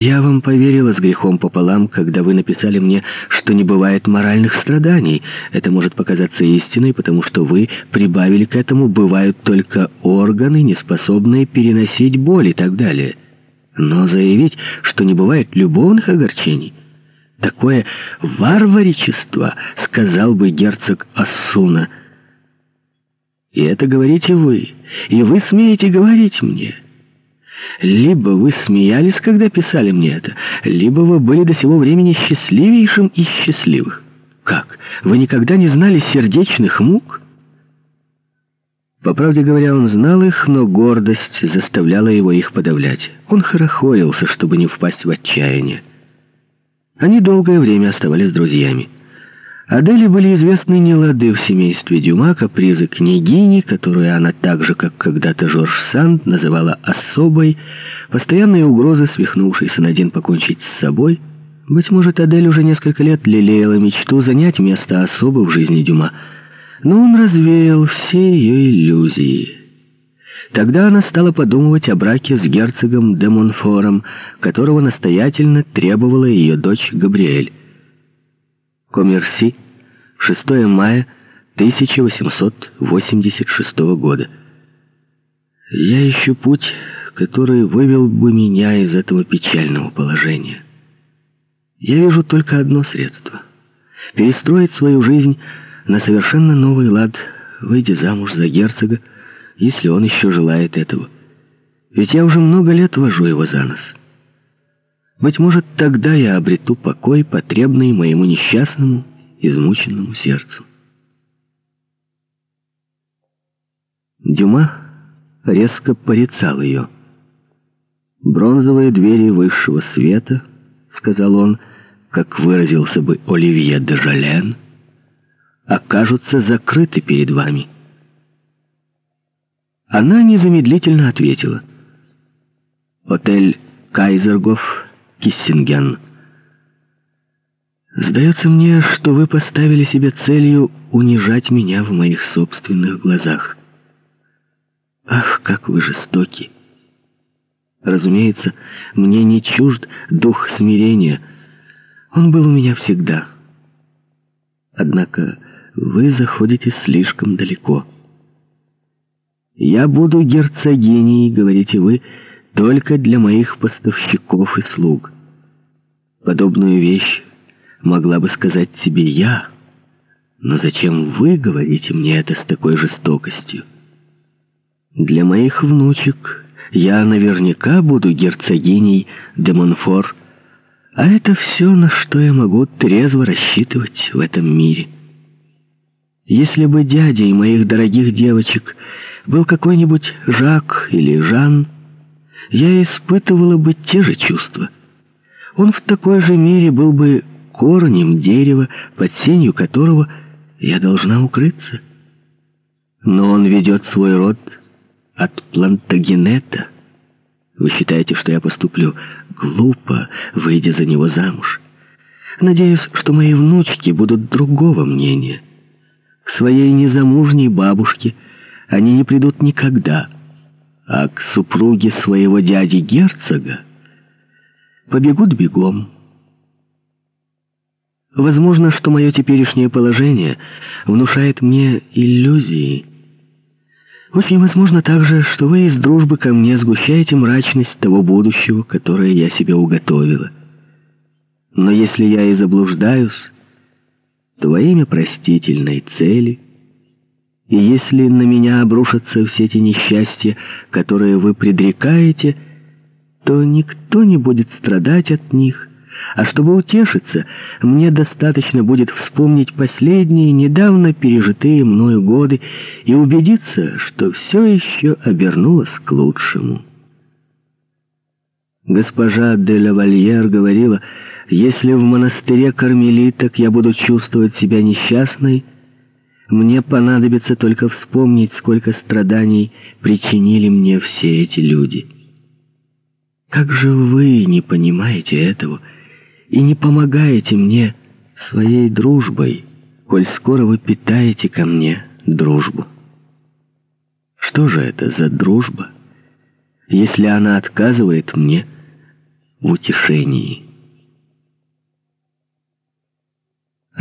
Я вам поверила с грехом пополам, когда вы написали мне, что не бывает моральных страданий. Это может показаться истиной, потому что вы прибавили к этому «бывают только органы, не способные переносить боль» и так далее. Но заявить, что не бывает любовных огорчений, такое варваричество, сказал бы герцог Ассуна. И это говорите вы, и вы смеете говорить мне». Либо вы смеялись, когда писали мне это, либо вы были до сего времени счастливейшим из счастливых. Как? Вы никогда не знали сердечных мук? По правде говоря, он знал их, но гордость заставляла его их подавлять. Он хорохорился, чтобы не впасть в отчаяние. Они долгое время оставались друзьями. Аделе были известны нелады в семействе Дюма, капризы княгини, которую она так же, как когда-то Жорж Санд, называла особой, постоянные угрозы, свихнувшейся на день покончить с собой. Быть может, Адель уже несколько лет лелеяла мечту занять место особы в жизни Дюма, но он развеял все ее иллюзии. Тогда она стала подумывать о браке с герцогом де Монфором, которого настоятельно требовала ее дочь Габриэль. Коммерси, 6 мая 1886 года. Я ищу путь, который вывел бы меня из этого печального положения. Я вижу только одно средство — перестроить свою жизнь на совершенно новый лад, выйдя замуж за герцога, если он еще желает этого. Ведь я уже много лет вожу его за нос. Быть может, тогда я обрету покой, потребный моему несчастному, измученному сердцу. Дюма резко порицал ее. «Бронзовые двери высшего света», — сказал он, как выразился бы Оливье де Жален, «окажутся закрыты перед вами». Она незамедлительно ответила. «Отель Кайзергоф Киссинген. Сдается мне, что вы поставили себе целью унижать меня в моих собственных глазах. Ах, как вы жестоки! Разумеется, мне не чужд дух смирения. Он был у меня всегда. Однако вы заходите слишком далеко. «Я буду герцогиней», — говорите вы, — только для моих поставщиков и слуг. Подобную вещь могла бы сказать тебе я, но зачем вы говорите мне это с такой жестокостью? Для моих внучек я наверняка буду герцогиней де Монфор, а это все, на что я могу трезво рассчитывать в этом мире. Если бы дядей моих дорогих девочек был какой-нибудь Жак или Жан, я испытывала бы те же чувства. Он в такой же мере был бы корнем дерева, под сенью которого я должна укрыться. Но он ведет свой род от плантагенета. Вы считаете, что я поступлю глупо, выйдя за него замуж? Надеюсь, что мои внучки будут другого мнения. К своей незамужней бабушке они не придут никогда а к супруге своего дяди-герцога побегут бегом. Возможно, что мое теперешнее положение внушает мне иллюзии. Очень возможно также, что вы из дружбы ко мне сгущаете мрачность того будущего, которое я себе уготовила. Но если я и заблуждаюсь, то во имя простительной цели — и если на меня обрушатся все эти несчастья, которые вы предрекаете, то никто не будет страдать от них, а чтобы утешиться, мне достаточно будет вспомнить последние, недавно пережитые мною годы и убедиться, что все еще обернулось к лучшему. Госпожа де лавальер говорила, если в монастыре кармелиток я буду чувствовать себя несчастной, мне понадобится только вспомнить, сколько страданий причинили мне все эти люди. Как же вы не понимаете этого и не помогаете мне своей дружбой, коль скоро вы питаете ко мне дружбу? Что же это за дружба, если она отказывает мне в утешении.